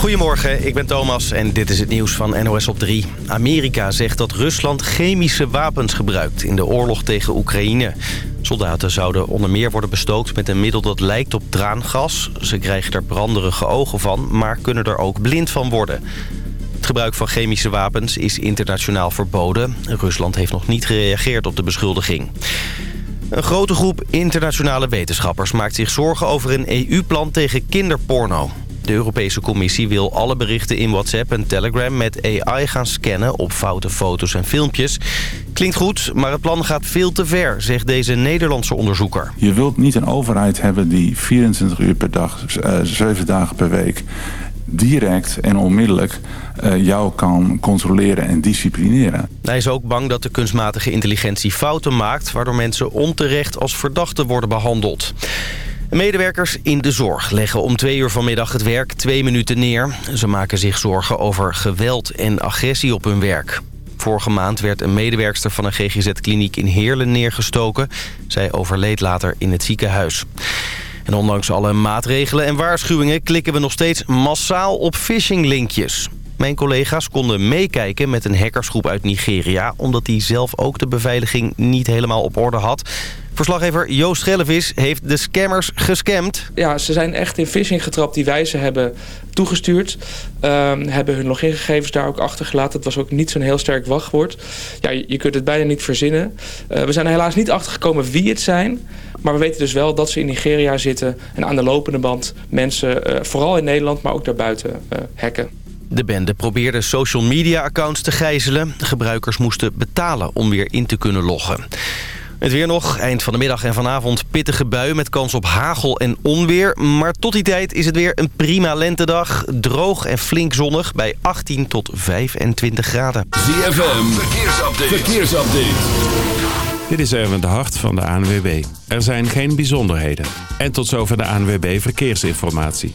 Goedemorgen, ik ben Thomas en dit is het nieuws van NOS op 3. Amerika zegt dat Rusland chemische wapens gebruikt in de oorlog tegen Oekraïne. Soldaten zouden onder meer worden bestookt met een middel dat lijkt op traangas. Ze krijgen er branderige ogen van, maar kunnen er ook blind van worden. Het gebruik van chemische wapens is internationaal verboden. Rusland heeft nog niet gereageerd op de beschuldiging. Een grote groep internationale wetenschappers maakt zich zorgen over een EU-plan tegen kinderporno. De Europese Commissie wil alle berichten in WhatsApp en Telegram met AI gaan scannen op foute foto's en filmpjes. Klinkt goed, maar het plan gaat veel te ver, zegt deze Nederlandse onderzoeker. Je wilt niet een overheid hebben die 24 uur per dag, 7 eh, dagen per week direct en onmiddellijk uh, jou kan controleren en disciplineren. Hij is ook bang dat de kunstmatige intelligentie fouten maakt... waardoor mensen onterecht als verdachten worden behandeld. Medewerkers in de zorg leggen om twee uur vanmiddag het werk twee minuten neer. Ze maken zich zorgen over geweld en agressie op hun werk. Vorige maand werd een medewerkster van een GGZ-kliniek in Heerlen neergestoken. Zij overleed later in het ziekenhuis. En ondanks alle maatregelen en waarschuwingen klikken we nog steeds massaal op phishing-linkjes. Mijn collega's konden meekijken met een hackersgroep uit Nigeria... omdat die zelf ook de beveiliging niet helemaal op orde had. Verslaggever Joost Schellevis heeft de scammers gescamd. Ja, ze zijn echt in phishing getrapt die wij ze hebben toegestuurd. Um, hebben hun logingegevens daar ook achtergelaten. Het was ook niet zo'n heel sterk wachtwoord. Ja, je, kunt het bijna niet verzinnen. Uh, we zijn er helaas niet achtergekomen wie het zijn. Maar we weten dus wel dat ze in Nigeria zitten... en aan de lopende band mensen, uh, vooral in Nederland, maar ook daarbuiten, uh, hacken. De bende probeerde social media accounts te gijzelen. Gebruikers moesten betalen om weer in te kunnen loggen. Het weer nog. Eind van de middag en vanavond pittige buien met kans op hagel en onweer. Maar tot die tijd is het weer een prima lentedag. Droog en flink zonnig bij 18 tot 25 graden. ZFM, verkeersupdate. verkeersupdate. Dit is Erwin de Hart van de ANWB. Er zijn geen bijzonderheden. En tot zover de ANWB Verkeersinformatie.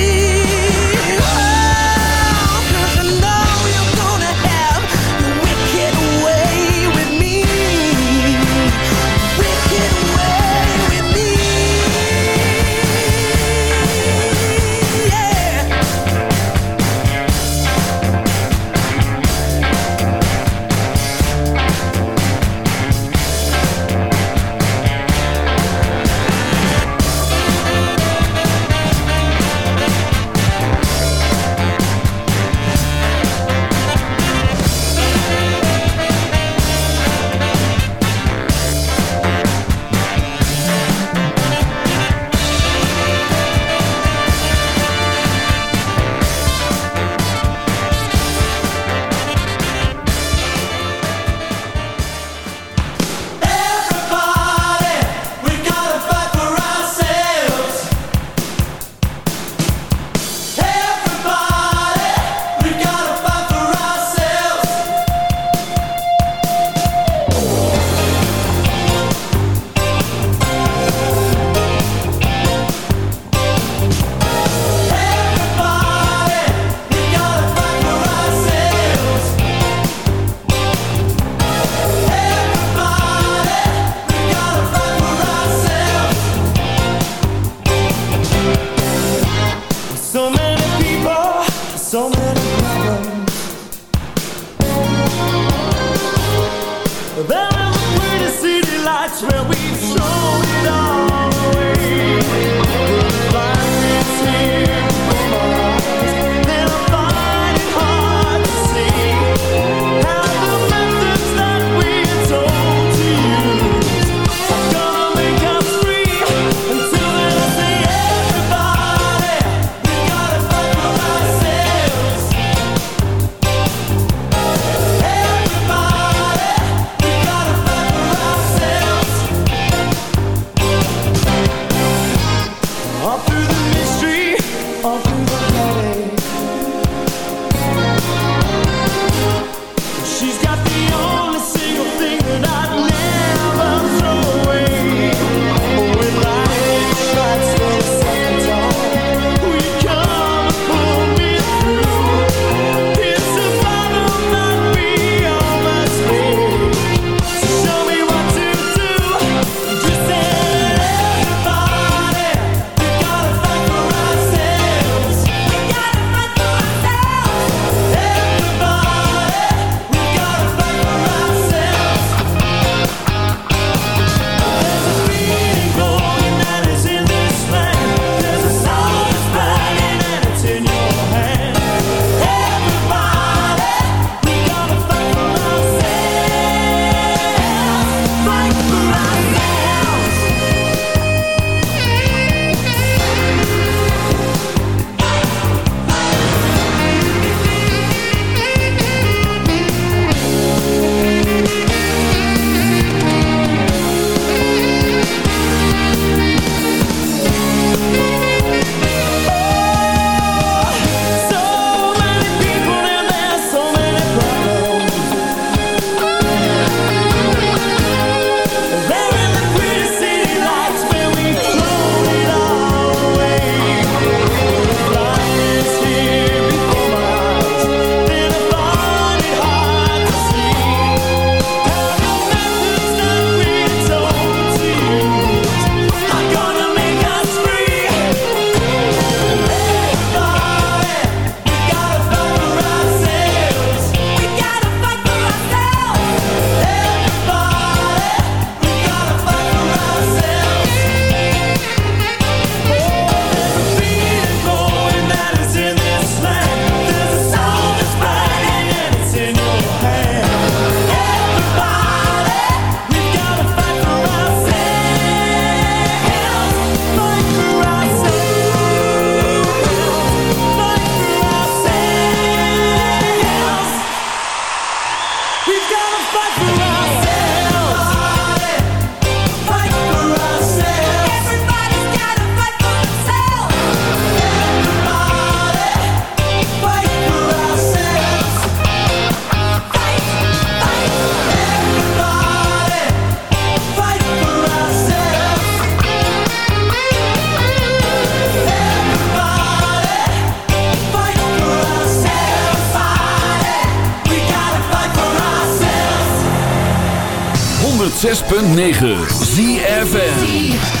ZFM. Please,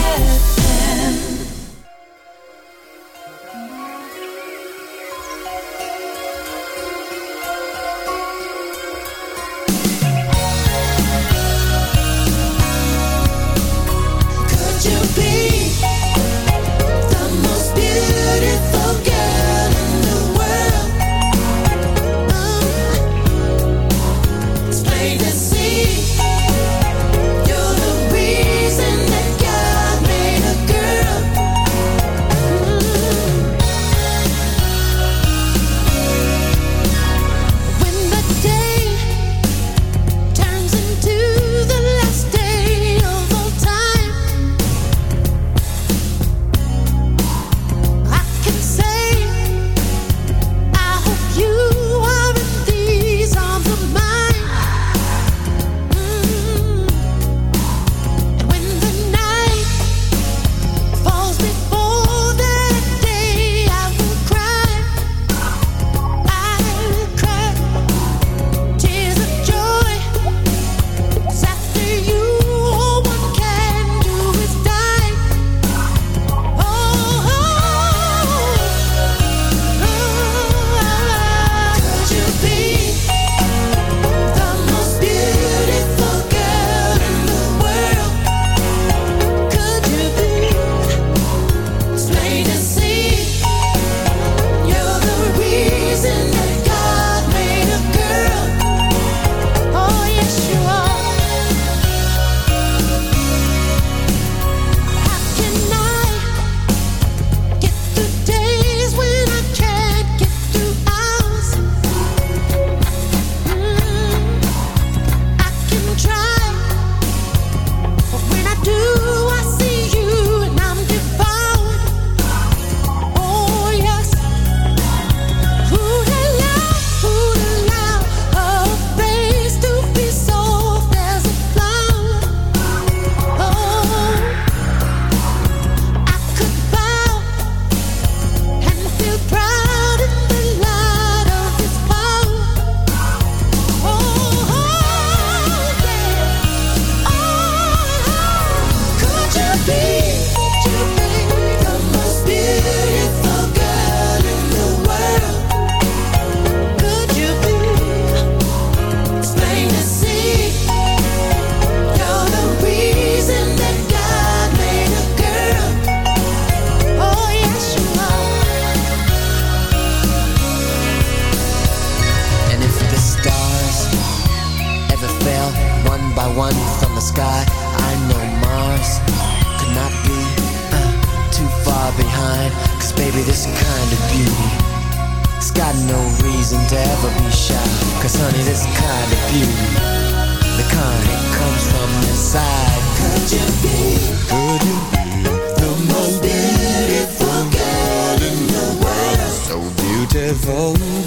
Oh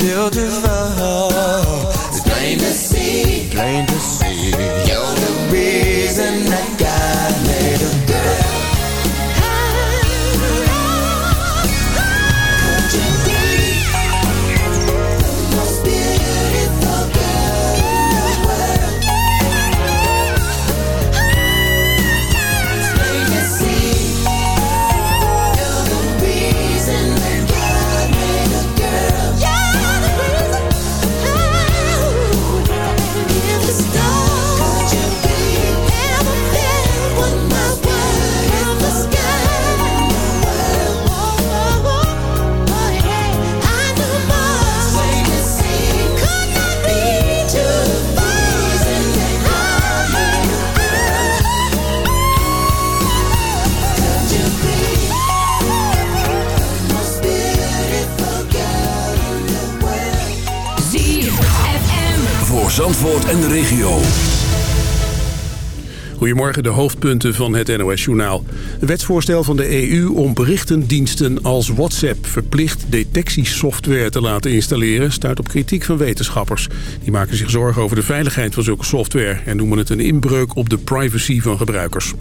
Morgen de hoofdpunten van het NOS-journaal. Een wetsvoorstel van de EU om berichtendiensten als WhatsApp... verplicht detectiesoftware te laten installeren... stuit op kritiek van wetenschappers. Die maken zich zorgen over de veiligheid van zulke software... en noemen het een inbreuk op de privacy van gebruikers.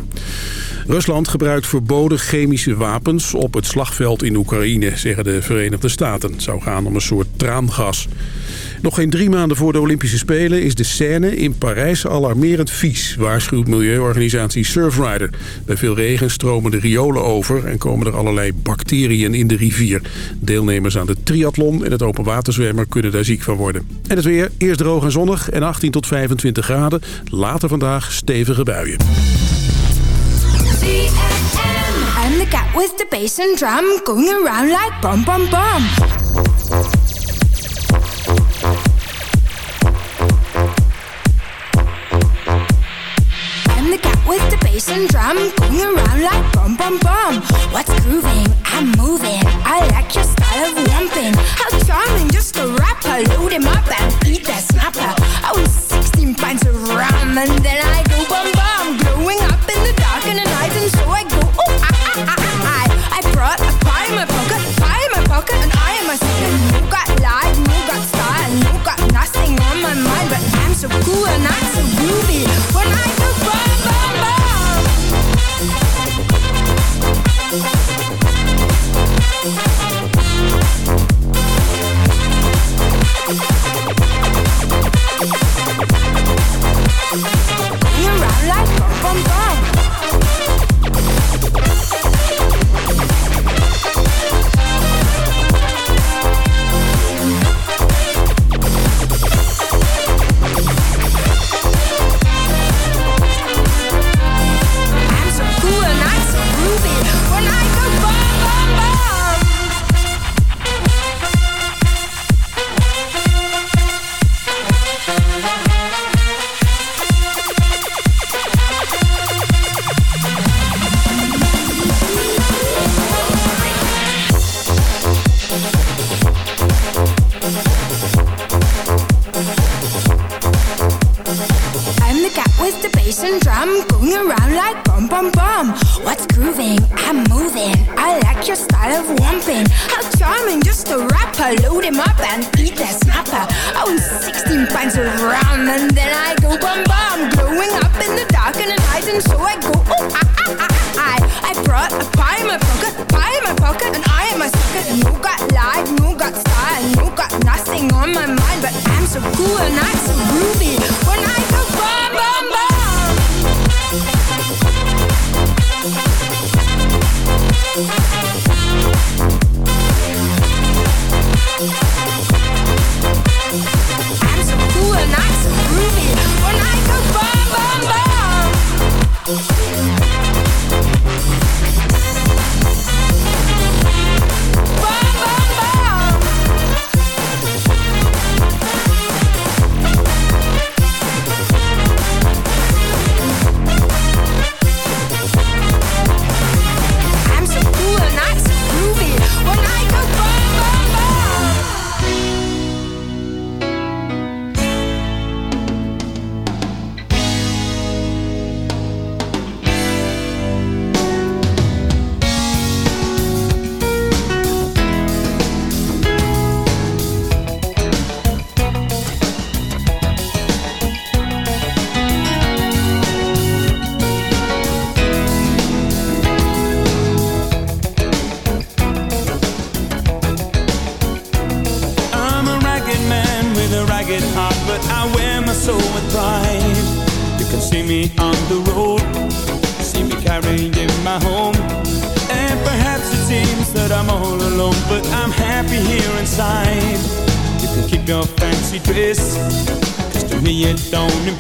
Rusland gebruikt verboden chemische wapens op het slagveld in Oekraïne... zeggen de Verenigde Staten. Het zou gaan om een soort traangas. Nog geen drie maanden voor de Olympische Spelen is de Seine in Parijs alarmerend vies, waarschuwt milieuorganisatie Surfrider. Bij veel regen stromen de riolen over en komen er allerlei bacteriën in de rivier. Deelnemers aan de triathlon en het openwaterzwemmer kunnen daar ziek van worden. En het weer, eerst droog en zonnig en 18 tot 25 graden. Later vandaag stevige buien. And drum going around like bum bum bum. What's grooving? I'm moving. I like your style of lumping. How charming, just a rapper. Load him up and eat that snapper. I was 16 pints of rum and then I go bum bum. Glowing up in the dark in the night and so I go oh I I I I. I brought a pie in my pocket, pie in my pocket, and I am a second. You got life, you got style, you got nothing on my mind, but I'm so cool and I'm so groovy. When I of wumping. How charming, just a rapper. Load him up and eat that snapper. Was 16 pints of rum and then I go bum bum. Glowing up in the dark in the night and so I go oh I I I I. I brought a pie in my pocket, pie in my pocket, and I am a sucker. You got life, you got style, you got nothing on my mind, but I'm so cool and I'm so groovy. When I go bum bum bum. I'm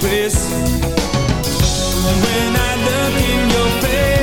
And when I look in your face,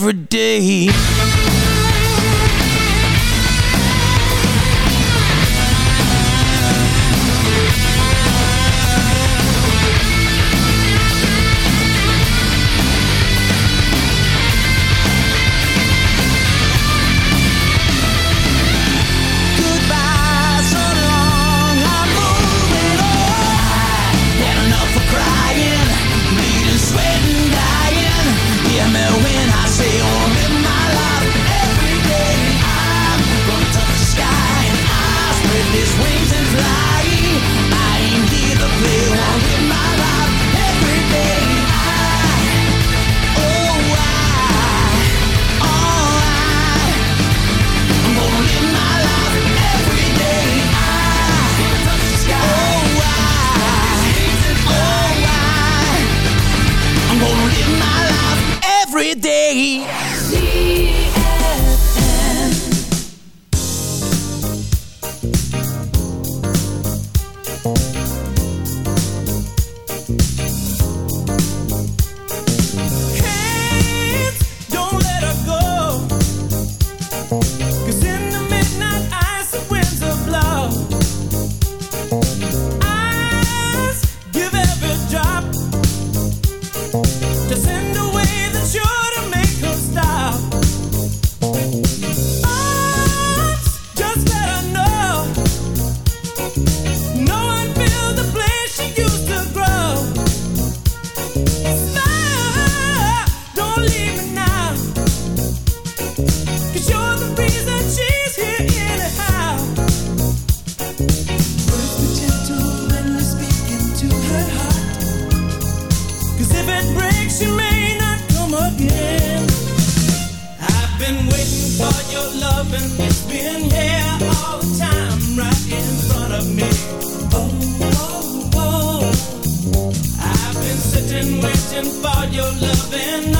every day. for your loving.